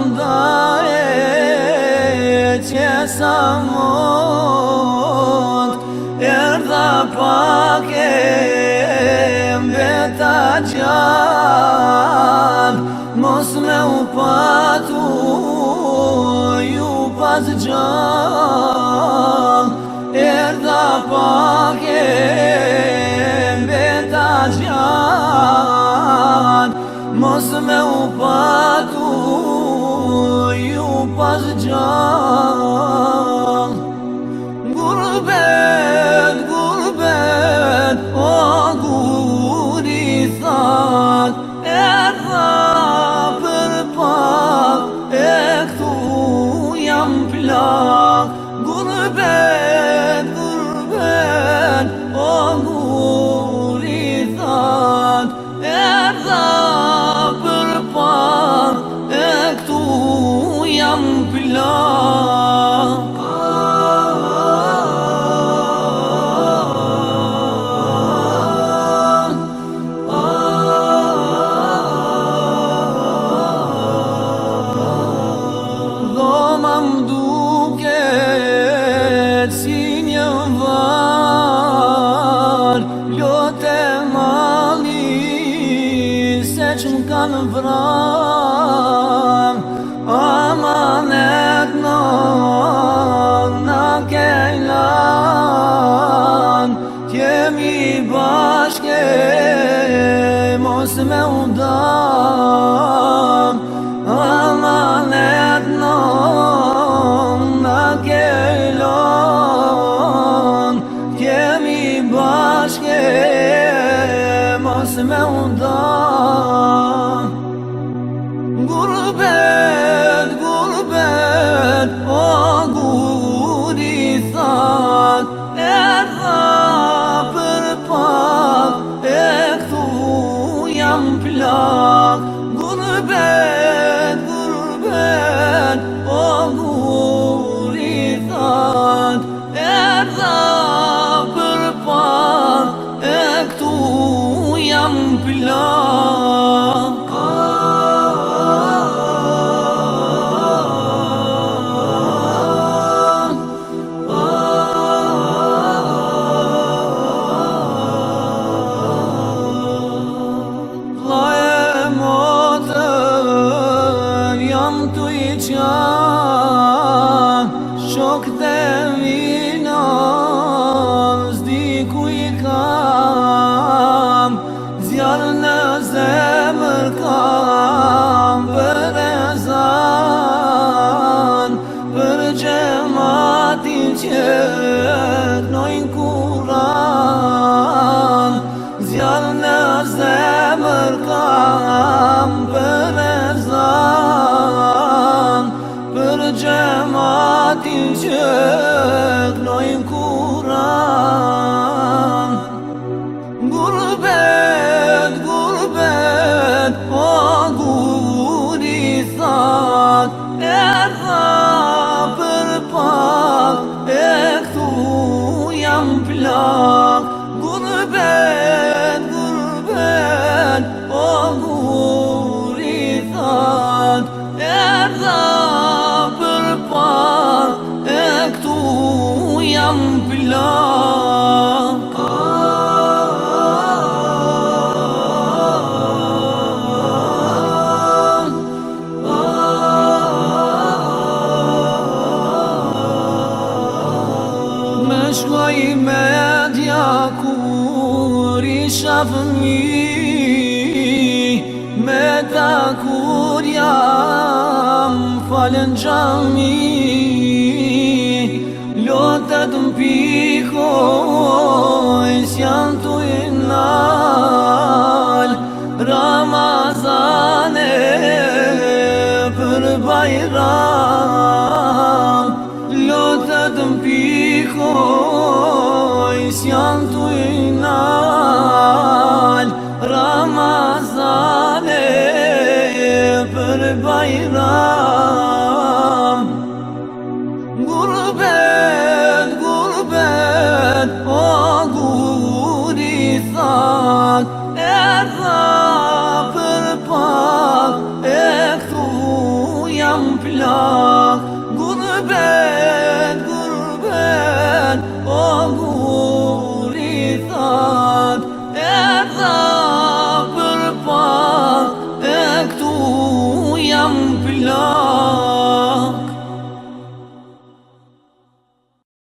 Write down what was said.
Da e qesa mod Erda pak e mbeta qab Mos me u patu ju pas qab që n'ka në vrëm A man e të në në kejlan Kje mi bashke mos me u belong jam plan Më shkoj me dja kur i shafëmi Me ta kur jam falen gjami Më shkoj me dja i lota të mpiko Ejës i nalë Ramazane për bajram Lota të mpiko Ejës i nalë Ramazane për bajram Gurbet love.